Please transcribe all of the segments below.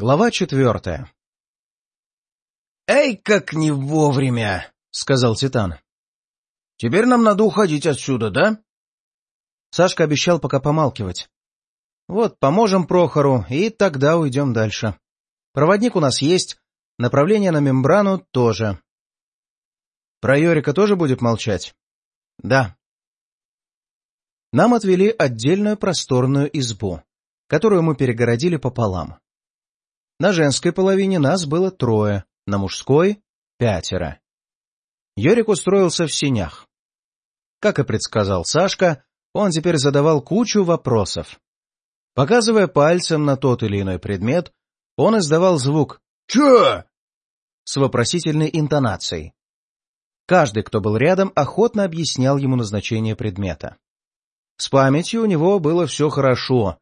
Глава четвертая. «Эй, как не вовремя!» — сказал Титан. «Теперь нам надо уходить отсюда, да?» Сашка обещал пока помалкивать. «Вот, поможем Прохору, и тогда уйдем дальше. Проводник у нас есть, направление на мембрану тоже. Про Йорика тоже будет молчать?» «Да». Нам отвели отдельную просторную избу, которую мы перегородили пополам. На женской половине нас было трое, на мужской — пятеро. Йорик устроился в синях. Как и предсказал Сашка, он теперь задавал кучу вопросов. Показывая пальцем на тот или иной предмет, он издавал звук «Чё?» с вопросительной интонацией. Каждый, кто был рядом, охотно объяснял ему назначение предмета. С памятью у него было все хорошо,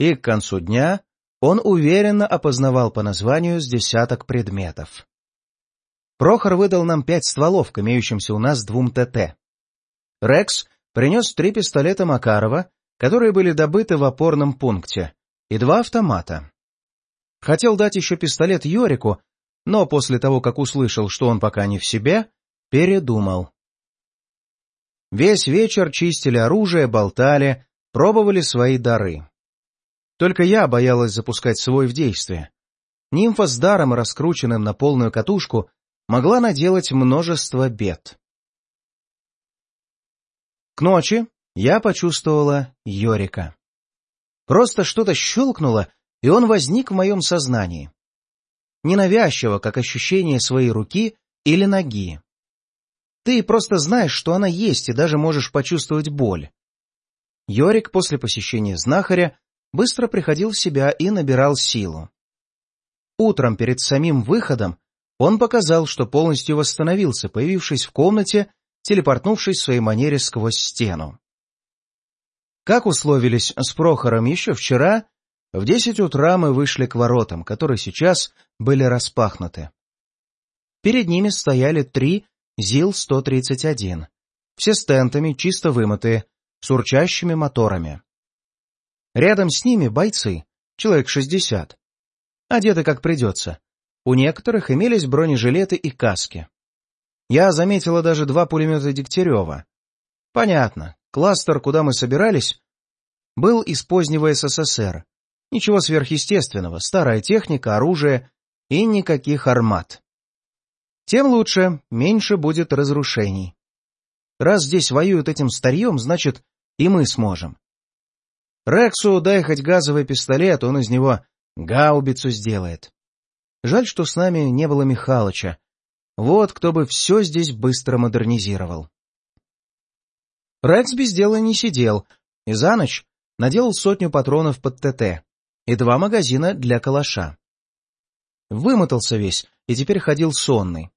и к концу дня он уверенно опознавал по названию с десяток предметов. Прохор выдал нам пять стволов к имеющимся у нас двум ТТ. Рекс принес три пистолета Макарова, которые были добыты в опорном пункте, и два автомата. Хотел дать еще пистолет Йорику, но после того, как услышал, что он пока не в себе, передумал. Весь вечер чистили оружие, болтали, пробовали свои дары. Только я боялась запускать свой в действие. Нимфа с даром, раскрученным на полную катушку, могла наделать множество бед. К ночи я почувствовала Йорика. Просто что-то щелкнуло, и он возник в моем сознании. Ненавязчиво, как ощущение своей руки или ноги. Ты просто знаешь, что она есть, и даже можешь почувствовать боль. Йорик после посещения знахаря быстро приходил в себя и набирал силу. Утром перед самим выходом он показал, что полностью восстановился, появившись в комнате, телепортнувшись в своей манере сквозь стену. Как условились с Прохором еще вчера, в десять утра мы вышли к воротам, которые сейчас были распахнуты. Перед ними стояли три ЗИЛ-131, все с тентами, чисто вымытые, с урчащими моторами. Рядом с ними бойцы, человек шестьдесят. Одеты как придется. У некоторых имелись бронежилеты и каски. Я заметила даже два пулемета Дегтярева. Понятно, кластер, куда мы собирались, был из позднего СССР. Ничего сверхъестественного, старая техника, оружие и никаких армат. Тем лучше, меньше будет разрушений. Раз здесь воюют этим старьем, значит, и мы сможем. Рексу дай хоть газовый пистолет, он из него гаубицу сделает. Жаль, что с нами не было Михалыча. Вот кто бы все здесь быстро модернизировал. Рекс без дела не сидел, и за ночь наделал сотню патронов под ТТ и два магазина для калаша. Вымотался весь и теперь ходил сонный.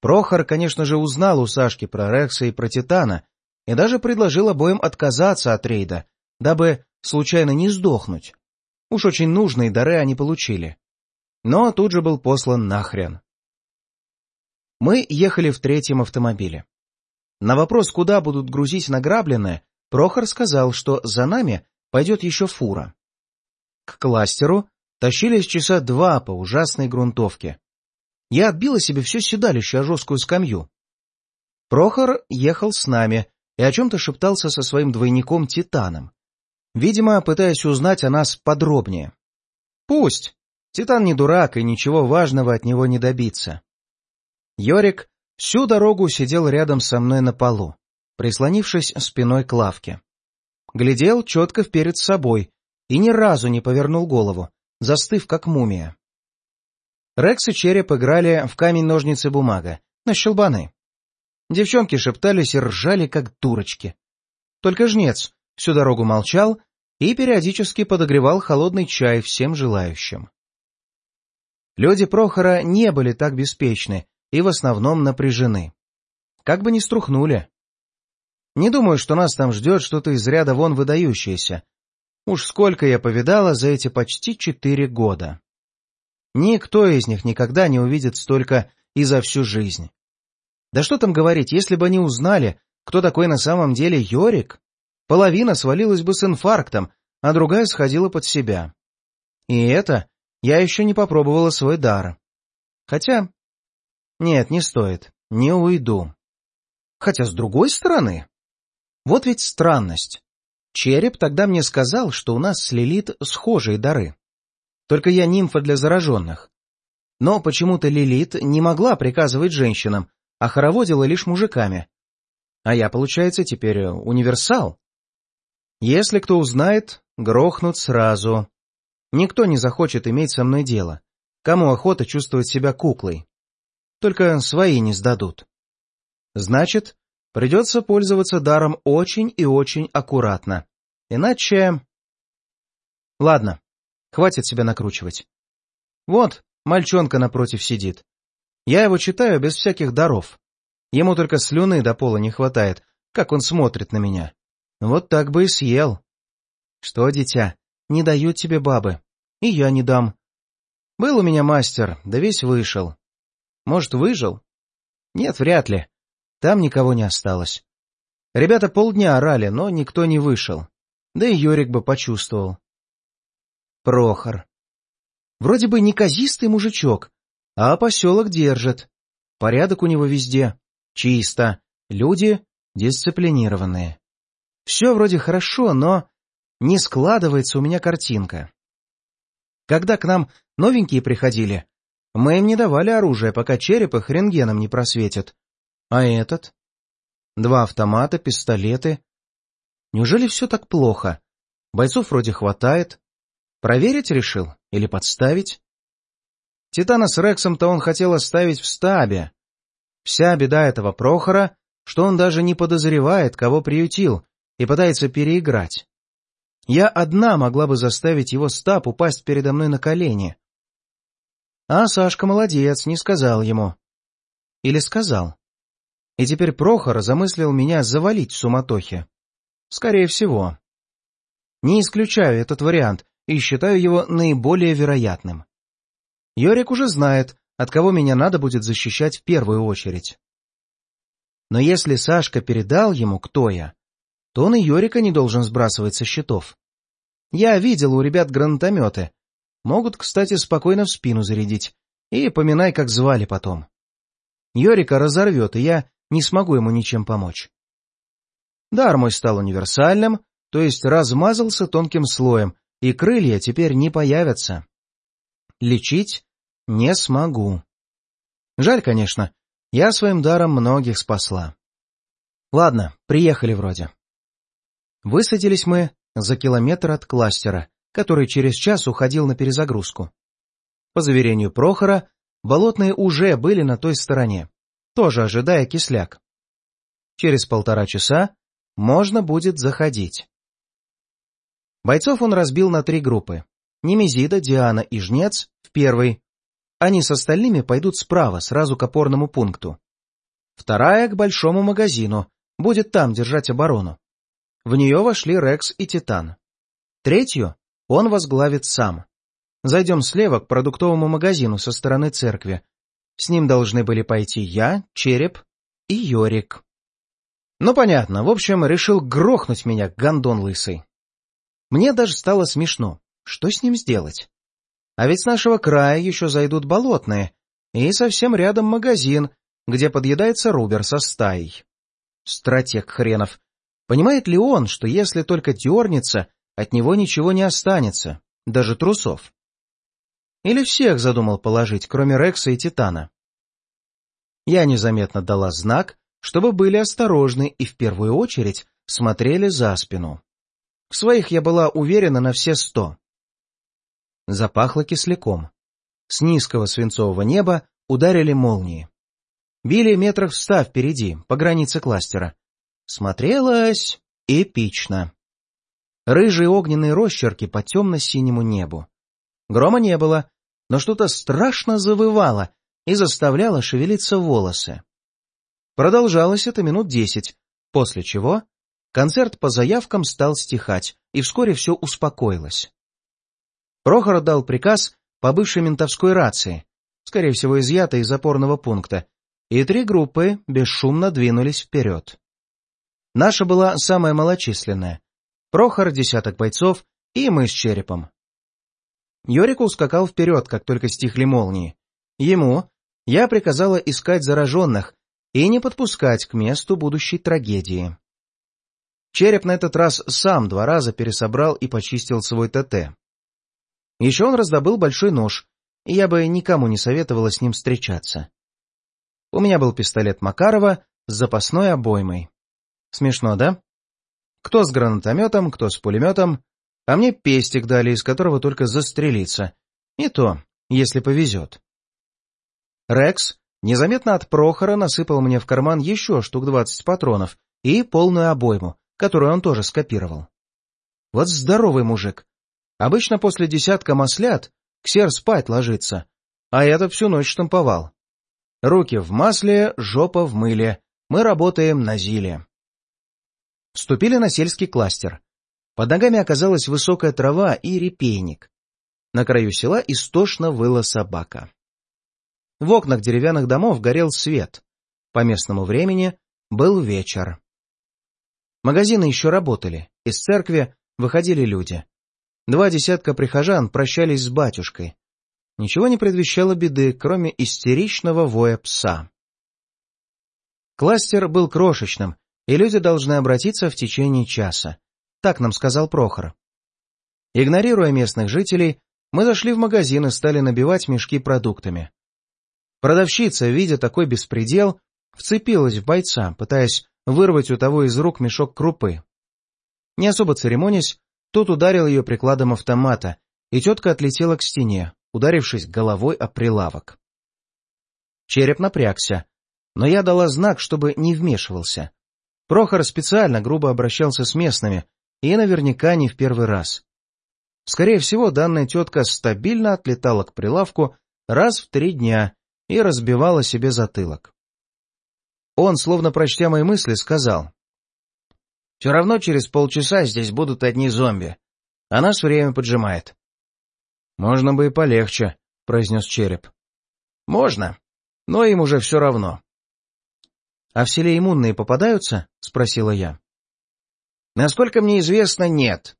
Прохор, конечно же, узнал у Сашки про Рекса и про Титана и даже предложил обоим отказаться от рейда, дабы случайно не сдохнуть. Уж очень нужные дары они получили. Но тут же был послан нахрен. Мы ехали в третьем автомобиле. На вопрос, куда будут грузить награбленное, Прохор сказал, что за нами пойдет еще фура. К кластеру тащились часа два по ужасной грунтовке. Я отбила себе все седалище о жесткую скамью. Прохор ехал с нами и о чем-то шептался со своим двойником Титаном. Видимо, пытаясь узнать о нас подробнее. Пусть. Титан не дурак, и ничего важного от него не добиться. Йорик всю дорогу сидел рядом со мной на полу, прислонившись спиной к лавке. Глядел четко вперед собой и ни разу не повернул голову, застыв как мумия. Рекс и Череп играли в камень-ножницы-бумага, на щелбаны. Девчонки шептались и ржали, как дурочки. Только жнец всю дорогу молчал и периодически подогревал холодный чай всем желающим. Люди Прохора не были так беспечны и в основном напряжены. Как бы ни струхнули. Не думаю, что нас там ждет что-то из ряда вон выдающееся. Уж сколько я повидала за эти почти четыре года. Никто из них никогда не увидит столько и за всю жизнь. Да что там говорить, если бы они узнали, кто такой на самом деле Йорик, Половина свалилась бы с инфарктом, а другая сходила под себя. И это я еще не попробовала свой дар. Хотя... Нет, не стоит. Не уйду. Хотя, с другой стороны... Вот ведь странность. Череп тогда мне сказал, что у нас с Лилит схожие дары. Только я нимфа для зараженных. Но почему-то Лилит не могла приказывать женщинам, а хороводила лишь мужиками. А я, получается, теперь универсал. Если кто узнает, грохнут сразу. Никто не захочет иметь со мной дело. Кому охота чувствовать себя куклой? Только свои не сдадут. Значит, придется пользоваться даром очень и очень аккуратно. Иначе... Ладно, хватит себя накручивать. Вот, мальчонка напротив сидит. Я его читаю без всяких даров. Ему только слюны до пола не хватает, как он смотрит на меня. Вот так бы и съел. Что, дитя, не дают тебе бабы. И я не дам. Был у меня мастер, да весь вышел. Может, выжил? Нет, вряд ли. Там никого не осталось. Ребята полдня орали, но никто не вышел. Да и Йорик бы почувствовал. Прохор. Вроде бы неказистый мужичок, а поселок держит. Порядок у него везде. Чисто. Люди дисциплинированные. Все вроде хорошо, но не складывается у меня картинка. Когда к нам новенькие приходили, мы им не давали оружие, пока череп их рентгеном не просветит. А этот? Два автомата, пистолеты. Неужели все так плохо? Бойцов вроде хватает. Проверить решил? Или подставить? Титана с Рексом-то он хотел оставить в стабе. Вся беда этого Прохора, что он даже не подозревает, кого приютил, и пытается переиграть. Я одна могла бы заставить его стаб упасть передо мной на колени. А Сашка молодец, не сказал ему. Или сказал. И теперь Прохор замыслил меня завалить в суматохе. Скорее всего. Не исключаю этот вариант и считаю его наиболее вероятным. Йорик уже знает, от кого меня надо будет защищать в первую очередь. Но если Сашка передал ему, кто я, то он и Йорика не должен сбрасывать со счетов. Я видел у ребят гранатометы. Могут, кстати, спокойно в спину зарядить. И поминай, как звали потом. Йорика разорвет, и я не смогу ему ничем помочь. Дар мой стал универсальным, то есть размазался тонким слоем, и крылья теперь не появятся. Лечить не смогу. Жаль, конечно, я своим даром многих спасла. Ладно, приехали вроде. Высадились мы за километр от кластера, который через час уходил на перезагрузку. По заверению Прохора, болотные уже были на той стороне, тоже ожидая кисляк. Через полтора часа можно будет заходить. Бойцов он разбил на три группы. Немезида, Диана и Жнец в первой. Они с остальными пойдут справа, сразу к опорному пункту. Вторая — к большому магазину, будет там держать оборону. В нее вошли Рекс и Титан. Третью он возглавит сам. Зайдем слева к продуктовому магазину со стороны церкви. С ним должны были пойти я, Череп и Йорик. Ну, понятно, в общем, решил грохнуть меня, гондон лысый. Мне даже стало смешно. Что с ним сделать? А ведь с нашего края еще зайдут болотные, и совсем рядом магазин, где подъедается Рубер со стаей. Стратег хренов. Понимает ли он, что если только дернется, от него ничего не останется, даже трусов? Или всех задумал положить, кроме Рекса и Титана? Я незаметно дала знак, чтобы были осторожны и в первую очередь смотрели за спину. В своих я была уверена на все сто. Запахло кисляком. С низкого свинцового неба ударили молнии. Били метрах в ста впереди, по границе кластера. Смотрелось эпично. Рыжие огненные росчерки по темно-синему небу. Грома не было, но что-то страшно завывало и заставляло шевелиться волосы. Продолжалось это минут десять, после чего концерт по заявкам стал стихать, и вскоре все успокоилось. Прохор дал приказ по бывшей ментовской рации, скорее всего, изъятой из опорного пункта, и три группы бесшумно двинулись вперед. Наша была самая малочисленная. Прохор, десяток бойцов и мы с черепом. Йорик ускакал вперед, как только стихли молнии. Ему я приказала искать зараженных и не подпускать к месту будущей трагедии. Череп на этот раз сам два раза пересобрал и почистил свой ТТ. Еще он раздобыл большой нож, и я бы никому не советовала с ним встречаться. У меня был пистолет Макарова с запасной обоймой. Смешно, да? Кто с гранатометом, кто с пулеметом, а мне пестик дали, из которого только застрелиться. И то, если повезет. Рекс незаметно от Прохора насыпал мне в карман еще штук двадцать патронов и полную обойму, которую он тоже скопировал. Вот здоровый мужик. Обычно после десятка маслят ксер спать ложится, а этот всю ночь штамповал. Руки в масле, жопа в мыле. Мы работаем на зиле. Вступили на сельский кластер. Под ногами оказалась высокая трава и репейник. На краю села истошно выла собака. В окнах деревянных домов горел свет. По местному времени был вечер. Магазины еще работали, из церкви выходили люди. Два десятка прихожан прощались с батюшкой. Ничего не предвещало беды, кроме истеричного воя пса. Кластер был крошечным, и люди должны обратиться в течение часа. Так нам сказал Прохор. Игнорируя местных жителей, мы зашли в магазин и стали набивать мешки продуктами. Продавщица, видя такой беспредел, вцепилась в бойца, пытаясь вырвать у того из рук мешок крупы. Не особо церемонясь, тот ударил ее прикладом автомата, и тетка отлетела к стене, ударившись головой о прилавок. Череп напрягся, но я дала знак, чтобы не вмешивался. Прохор специально грубо обращался с местными, и наверняка не в первый раз. Скорее всего, данная тетка стабильно отлетала к прилавку раз в три дня и разбивала себе затылок. Он, словно прочтя мои мысли, сказал. «Все равно через полчаса здесь будут одни зомби, а нас время поджимает». «Можно бы и полегче», — произнес череп. «Можно, но им уже все равно». «А в селе иммунные попадаются?» — спросила я. «Насколько мне известно, нет.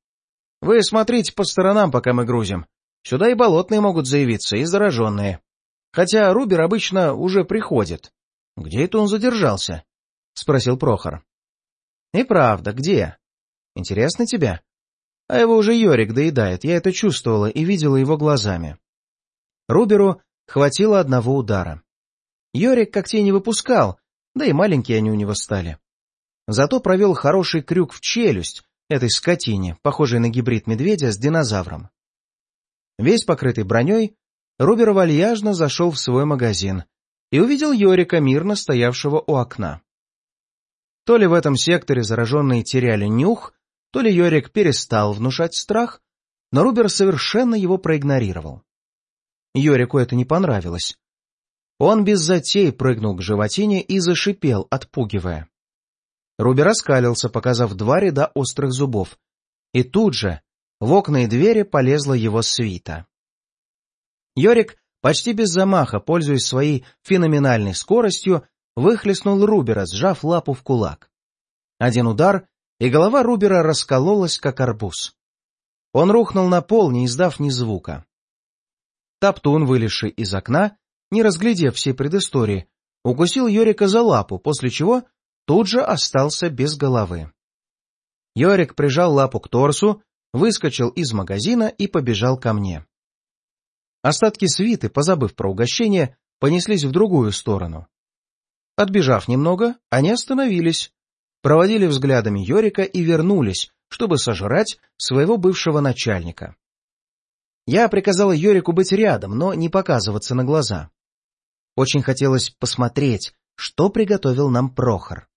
Вы смотрите по сторонам, пока мы грузим. Сюда и болотные могут заявиться, и зараженные. Хотя Рубер обычно уже приходит. Где это он задержался? — спросил Прохор. — И правда, где? Интересно тебе? А его уже Йорик доедает, я это чувствовала и видела его глазами. Руберу хватило одного удара. Йорик когтей не выпускал, да и маленькие они у него стали. Зато провел хороший крюк в челюсть этой скотине, похожей на гибрид медведя с динозавром. Весь покрытый броней, Рубер вальяжно зашел в свой магазин и увидел Йорика, мирно стоявшего у окна. То ли в этом секторе зараженные теряли нюх, то ли Йорик перестал внушать страх, но Рубер совершенно его проигнорировал. Йорику это не понравилось. Он без затей прыгнул к животине и зашипел, отпугивая. Рубер оскалился, показав два ряда острых зубов, и тут же в окна и двери полезла его свита. Йорик почти без замаха, пользуясь своей феноменальной скоростью, выхлестнул Рубера, сжав лапу в кулак. Один удар, и голова Рубера раскололась, как арбуз. Он рухнул на пол, не издав ни звука. Топтун, вылезший из окна, не разглядев всей предыстории, укусил Йорика за лапу, после чего тут же остался без головы. Йорик прижал лапу к торсу, выскочил из магазина и побежал ко мне. Остатки свиты, позабыв про угощение, понеслись в другую сторону. Отбежав немного, они остановились, проводили взглядами Йорика и вернулись, чтобы сожрать своего бывшего начальника. Я приказала Йорику быть рядом, но не показываться на глаза. Очень хотелось посмотреть, что приготовил нам Прохор.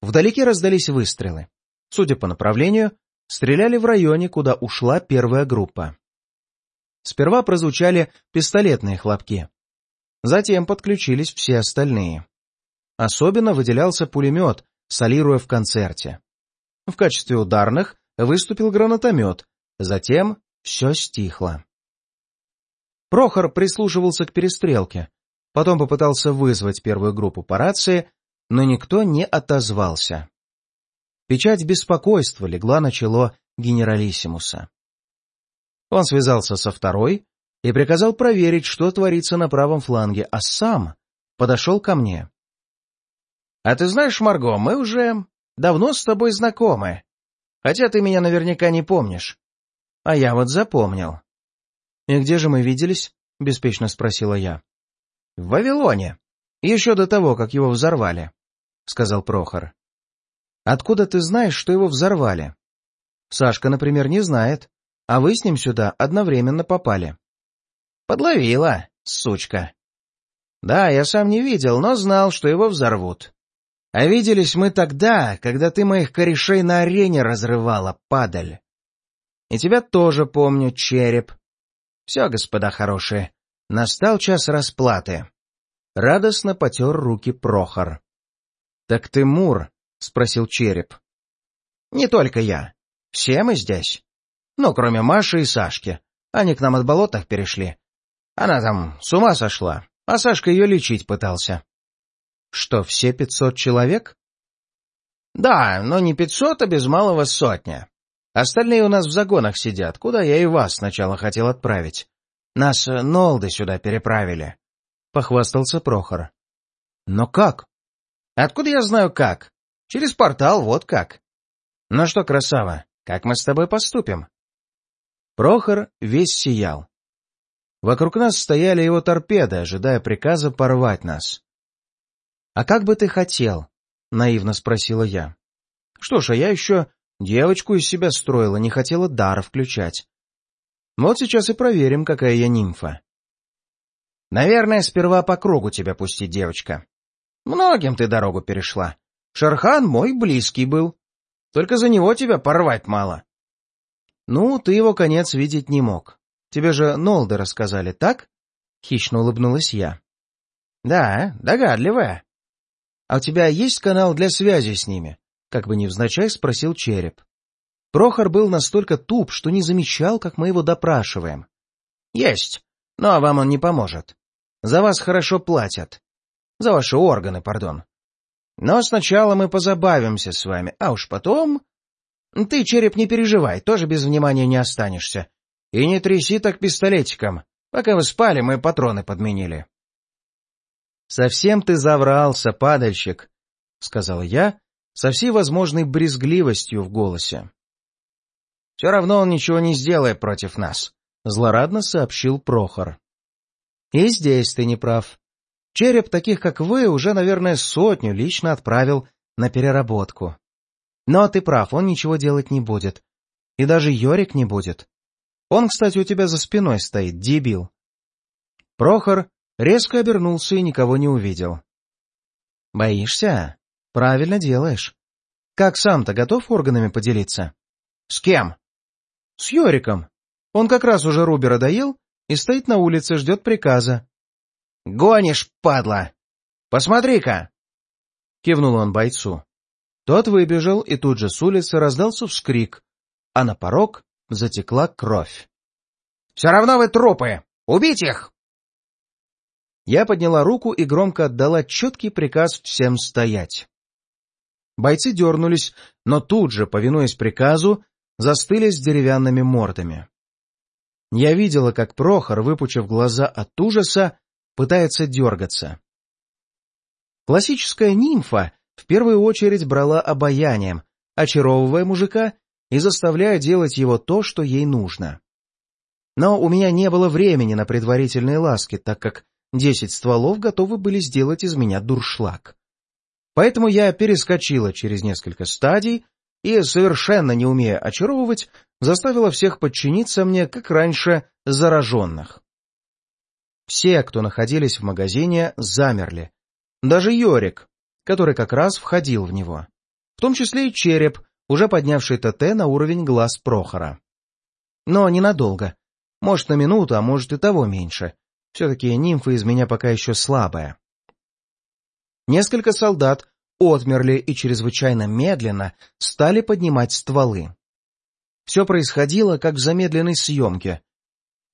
Вдалеке раздались выстрелы. Судя по направлению, стреляли в районе, куда ушла первая группа. Сперва прозвучали пистолетные хлопки. Затем подключились все остальные. Особенно выделялся пулемет, солируя в концерте. В качестве ударных выступил гранатомет, затем все стихло. Прохор прислушивался к перестрелке, потом попытался вызвать первую группу по рации, но никто не отозвался. Печать беспокойства легла на чело генералиссимуса. Он связался со второй и приказал проверить, что творится на правом фланге, а сам подошел ко мне. — А ты знаешь, Марго, мы уже давно с тобой знакомы, хотя ты меня наверняка не помнишь. А я вот запомнил. — И где же мы виделись? — беспечно спросила я. — В Вавилоне. Еще до того, как его взорвали, — сказал Прохор. — Откуда ты знаешь, что его взорвали? Сашка, например, не знает, а вы с ним сюда одновременно попали. — Подловила, сучка. — Да, я сам не видел, но знал, что его взорвут. А виделись мы тогда, когда ты моих корешей на арене разрывала, падаль. И тебя тоже помню, череп. Все, господа хорошие, настал час расплаты. Радостно потер руки Прохор. — Так ты Мур? — спросил череп. — Не только я. Все мы здесь. Ну, кроме Маши и Сашки. Они к нам от болотах перешли. Она там с ума сошла, а Сашка ее лечить пытался. — Что, все пятьсот человек? — Да, но не пятьсот, а без малого сотня. Остальные у нас в загонах сидят, куда я и вас сначала хотел отправить. Нас э, Нолды сюда переправили. — похвастался Прохор. — Но как? — Откуда я знаю как? Через портал, вот как. — Ну что, красава, как мы с тобой поступим? Прохор весь сиял. Вокруг нас стояли его торпеды, ожидая приказа порвать нас. — А как бы ты хотел? — наивно спросила я. — Что ж, а я еще девочку из себя строила, не хотела дара включать. Вот сейчас и проверим, какая я нимфа. Наверное, сперва по кругу тебя пустить, девочка. Многим ты дорогу перешла. Шерхан мой близкий был. Только за него тебя порвать мало. Ну, ты его конец видеть не мог. Тебе же Нолды рассказали, так? Хищно улыбнулась я. Да, догадливая. А у тебя есть канал для связи с ними? Как бы невзначай спросил череп. Прохор был настолько туп, что не замечал, как мы его допрашиваем. Есть, но вам он не поможет. За вас хорошо платят. За ваши органы, пардон. Но сначала мы позабавимся с вами, а уж потом... Ты, череп, не переживай, тоже без внимания не останешься. И не тряси так пистолетиком. Пока вы спали, мы патроны подменили. — Совсем ты заврался, падальщик, — сказал я со всей возможной брезгливостью в голосе. — Все равно он ничего не сделает против нас, — злорадно сообщил Прохор. — И здесь ты не прав. Череп таких, как вы, уже, наверное, сотню лично отправил на переработку. Но ты прав, он ничего делать не будет. И даже Йорик не будет. Он, кстати, у тебя за спиной стоит, дебил. Прохор резко обернулся и никого не увидел. — Боишься? Правильно делаешь. Как сам-то готов органами поделиться? — С кем? — С Йориком. Он как раз уже Рубера доел и стоит на улице, ждет приказа. — Гонишь, падла! Посмотри-ка! — кивнул он бойцу. Тот выбежал, и тут же с улицы раздался вскрик, а на порог затекла кровь. — Все равно вы трупы! Убить их! Я подняла руку и громко отдала четкий приказ всем стоять. Бойцы дернулись, но тут же, повинуясь приказу, застыли с деревянными мордами. Я видела, как Прохор, выпучив глаза от ужаса, пытается дергаться. Классическая нимфа в первую очередь брала обаянием, очаровывая мужика и заставляя делать его то, что ей нужно. Но у меня не было времени на предварительные ласки, так как десять стволов готовы были сделать из меня дуршлаг. Поэтому я перескочила через несколько стадий и, совершенно не умея очаровывать, заставила всех подчиниться мне, как раньше, зараженных. Все, кто находились в магазине, замерли. Даже Йорик, который как раз входил в него. В том числе и череп, уже поднявший ТТ на уровень глаз Прохора. Но ненадолго. Может, на минуту, а может и того меньше. Все-таки нимфа из меня пока еще слабая. Несколько солдат отмерли и чрезвычайно медленно стали поднимать стволы. Все происходило, как в замедленной съемке.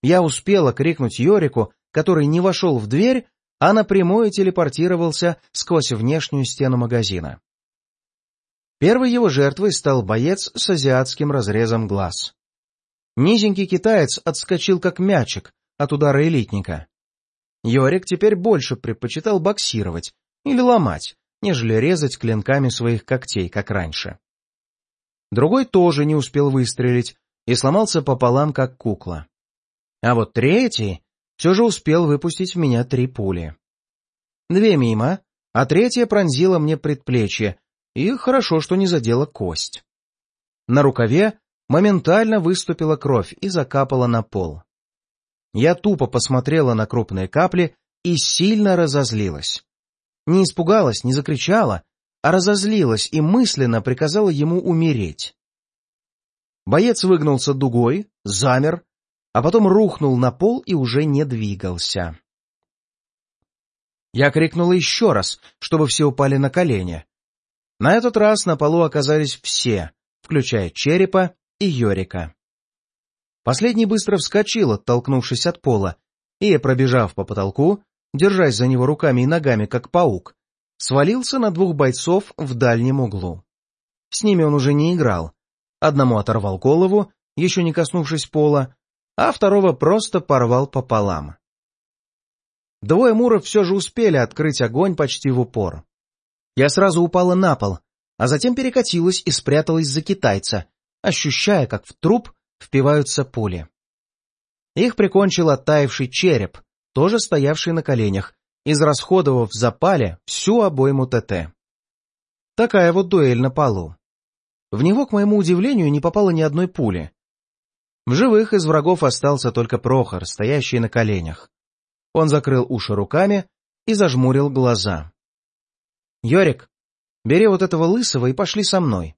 Я успела крикнуть Йорику, который не вошел в дверь, а напрямую телепортировался сквозь внешнюю стену магазина. Первой его жертвой стал боец с азиатским разрезом глаз. Низенький китаец отскочил как мячик от удара элитника. Йорик теперь больше предпочитал боксировать или ломать, нежели резать клинками своих когтей, как раньше. Другой тоже не успел выстрелить и сломался пополам, как кукла. А вот третий все же успел выпустить в меня три пули. Две мимо, а третья пронзила мне предплечье, и хорошо, что не задела кость. На рукаве моментально выступила кровь и закапала на пол. Я тупо посмотрела на крупные капли и сильно разозлилась. Не испугалась, не закричала, а разозлилась и мысленно приказала ему умереть. Боец выгнулся дугой, замер, а потом рухнул на пол и уже не двигался. Я крикнула еще раз, чтобы все упали на колени. На этот раз на полу оказались все, включая Черепа и Йорика. Последний быстро вскочил, оттолкнувшись от пола, и, пробежав по потолку, держась за него руками и ногами, как паук, свалился на двух бойцов в дальнем углу. С ними он уже не играл. Одному оторвал голову, еще не коснувшись пола, а второго просто порвал пополам. Двое муров все же успели открыть огонь почти в упор. Я сразу упала на пол, а затем перекатилась и спряталась за китайца, ощущая, как в труп впиваются пули. Их прикончил оттаивший череп, тоже стоявший на коленях, израсходовав в запале всю обойму ТТ. Такая вот дуэль на полу. В него, к моему удивлению, не попало ни одной пули. В живых из врагов остался только Прохор, стоящий на коленях. Он закрыл уши руками и зажмурил глаза. — Йорик, бери вот этого лысого и пошли со мной.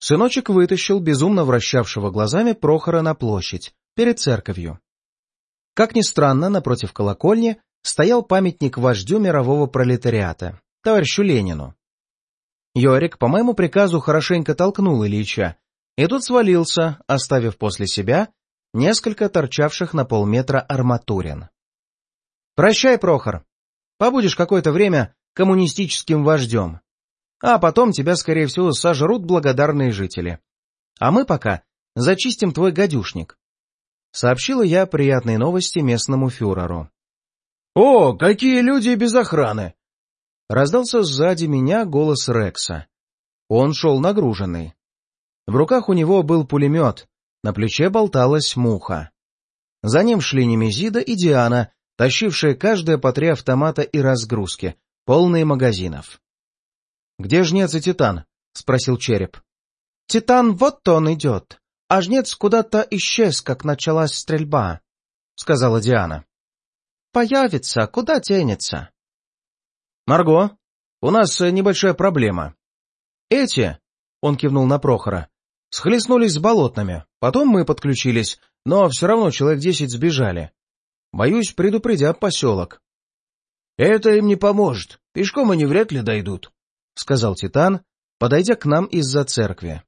Сыночек вытащил безумно вращавшего глазами Прохора на площадь, перед церковью. Как ни странно, напротив колокольни стоял памятник вождю мирового пролетариата, товарищу Ленину. Йорик, по моему приказу, хорошенько толкнул Ильича, и тут свалился, оставив после себя несколько торчавших на полметра арматурин. «Прощай, Прохор. Побудешь какое-то время коммунистическим вождем. А потом тебя, скорее всего, сожрут благодарные жители. А мы пока зачистим твой гадюшник. Сообщила я приятные новости местному фюреру. «О, какие люди без охраны!» Раздался сзади меня голос Рекса. Он шел нагруженный. В руках у него был пулемет, на плече болталась муха. За ним шли Немезида и Диана, тащившие каждое по три автомата и разгрузки, полные магазинов. — Где жнец и Титан? — спросил Череп. — Титан вот он идет, а жнец куда-то исчез, как началась стрельба, — сказала Диана. — Появится, куда денется? — Марго, у нас небольшая проблема. Эти, — он кивнул на Прохора, — схлестнулись с болотными, потом мы подключились, но все равно человек десять сбежали. Боюсь, предупредят поселок. — Это им не поможет, пешком они вряд ли дойдут, — сказал Титан, подойдя к нам из-за церкви. —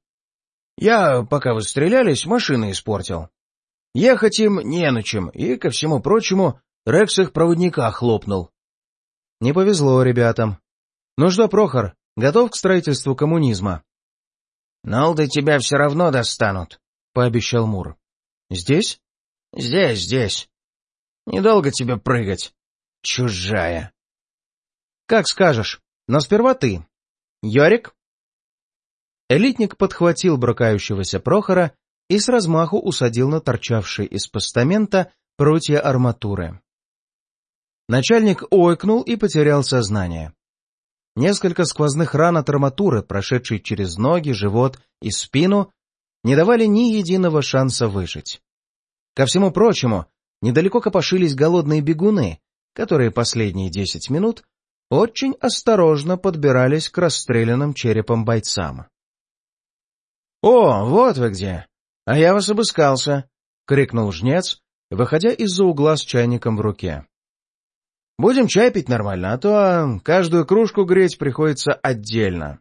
Я, пока вы стрелялись, машины испортил. Ехать им не на чем, и, ко всему прочему, Рекс их проводника хлопнул. — Не повезло ребятам. Ну что, Прохор, готов к строительству коммунизма? — Нолды тебя все равно достанут, — пообещал Мур. — Здесь? — Здесь, здесь. Недолго тебе прыгать, чужая. — Как скажешь, но сперва ты. Йорик? Элитник подхватил брыкающегося Прохора и с размаху усадил на торчавший из постамента прутья арматуры. Начальник ойкнул и потерял сознание. Несколько сквозных ран от арматуры, прошедшей через ноги, живот и спину, не давали ни единого шанса выжить. Ко всему прочему, недалеко копошились голодные бегуны, которые последние десять минут очень осторожно подбирались к расстрелянным черепам бойцам. — О, вот вы где! А я вас обыскался! — крикнул жнец, выходя из-за угла с чайником в руке. — Будем чай пить нормально, а то каждую кружку греть приходится отдельно.